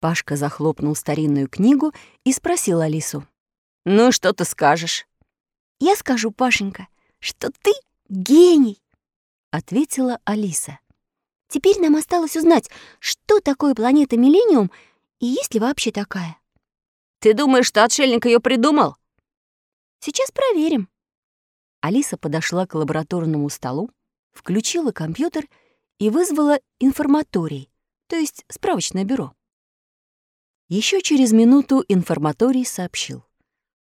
Пашка захлопнул старинную книгу и спросил Алису. «Ну, что ты скажешь?» «Я скажу, Пашенька, что ты гений», — ответила Алиса. «Теперь нам осталось узнать, что такое планета Миллениум и есть ли вообще такая». «Ты думаешь, что отшельник ее придумал?» «Сейчас проверим». Алиса подошла к лабораторному столу, включила компьютер и вызвала информаторий, то есть справочное бюро. Еще через минуту информаторий сообщил.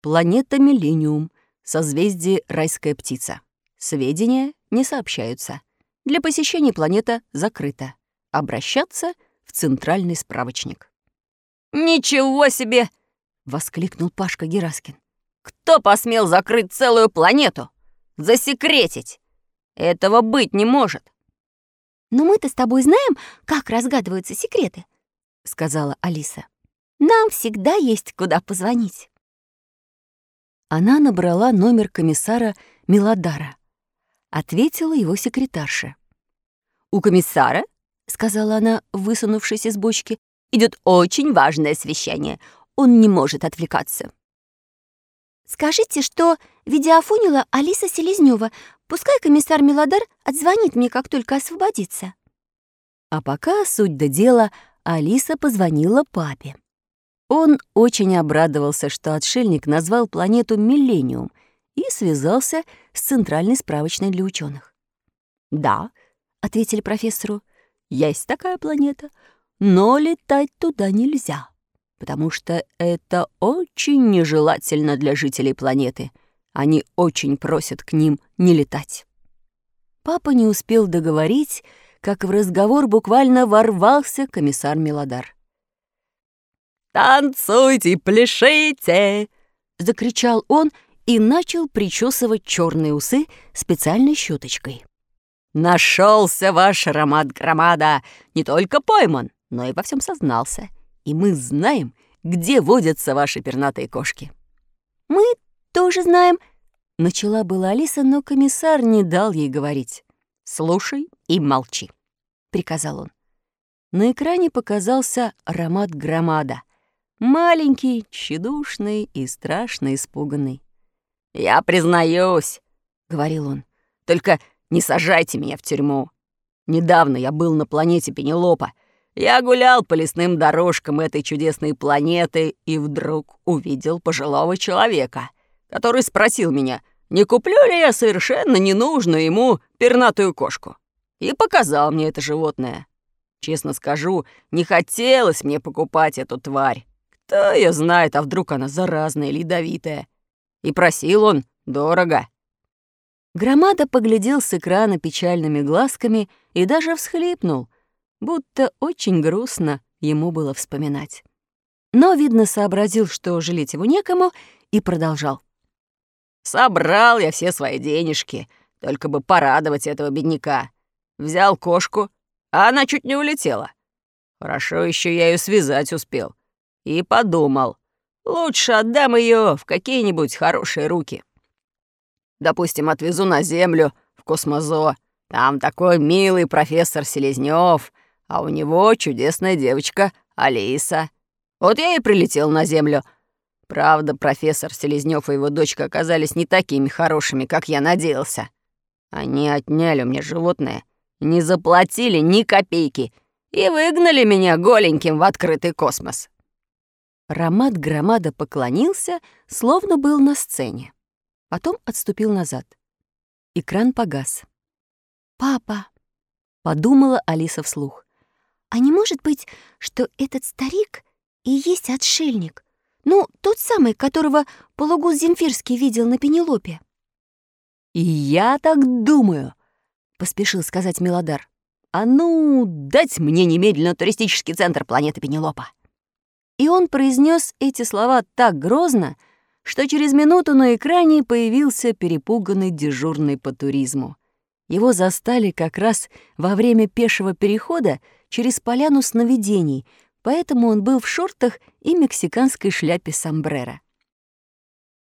Планета Миллениум, созвездие Райская птица. Сведения не сообщаются. Для посещения планета закрыта. Обращаться в центральный справочник. «Ничего себе!» — воскликнул Пашка Гераскин. «Кто посмел закрыть целую планету? Засекретить? Этого быть не может!» «Но мы-то с тобой знаем, как разгадываются секреты», — сказала Алиса. Нам всегда есть куда позвонить. Она набрала номер комиссара Милодара. Ответила его секретарша. «У комиссара, — сказала она, высунувшись из бочки, — идет очень важное совещание. Он не может отвлекаться». «Скажите, что видеофонила Алиса Селезнева. Пускай комиссар Милодар отзвонит мне, как только освободится». А пока суть до дела, Алиса позвонила папе. Он очень обрадовался, что отшельник назвал планету Миллениум и связался с центральной справочной для ученых. «Да», — ответили профессору, — «есть такая планета, но летать туда нельзя, потому что это очень нежелательно для жителей планеты. Они очень просят к ним не летать». Папа не успел договорить, как в разговор буквально ворвался комиссар Мелодар. «Танцуйте, пляшите!» — закричал он и начал причесывать черные усы специальной щеточкой. Нашелся ваш аромат громада, не только пойман, но и во всем сознался. И мы знаем, где водятся ваши пернатые кошки». «Мы тоже знаем», — начала была Алиса, но комиссар не дал ей говорить. «Слушай и молчи», — приказал он. На экране показался аромат громада — Маленький, тщедушный и страшно испуганный. «Я признаюсь», — говорил он, — «только не сажайте меня в тюрьму. Недавно я был на планете Пенелопа. Я гулял по лесным дорожкам этой чудесной планеты и вдруг увидел пожилого человека, который спросил меня, не куплю ли я совершенно ненужную ему пернатую кошку. И показал мне это животное. Честно скажу, не хотелось мне покупать эту тварь. Кто ее знает, а вдруг она заразная или ядовитая? И просил он дорого. Громада поглядел с экрана печальными глазками и даже всхлипнул, будто очень грустно ему было вспоминать. Но, видно, сообразил, что жалеть его некому, и продолжал. «Собрал я все свои денежки, только бы порадовать этого бедняка. Взял кошку, а она чуть не улетела. Хорошо еще я ее связать успел и подумал, лучше отдам ее в какие-нибудь хорошие руки. Допустим, отвезу на Землю, в космозо. Там такой милый профессор Селезнёв, а у него чудесная девочка Алиса. Вот я и прилетел на Землю. Правда, профессор Селезнёв и его дочка оказались не такими хорошими, как я надеялся. Они отняли у меня животное, не заплатили ни копейки и выгнали меня голеньким в открытый космос. Ромат Громада поклонился, словно был на сцене. Потом отступил назад. Экран погас. «Папа», — подумала Алиса вслух, «а не может быть, что этот старик и есть отшельник? Ну, тот самый, которого полугуз Земфирский видел на Пенелопе?» «И я так думаю», — поспешил сказать Мелодар. «А ну, дать мне немедленно туристический центр планеты Пенелопа». И он произнес эти слова так грозно, что через минуту на экране появился перепуганный дежурный по туризму. Его застали как раз во время пешего перехода через поляну сновидений, поэтому он был в шортах и мексиканской шляпе сомбреро.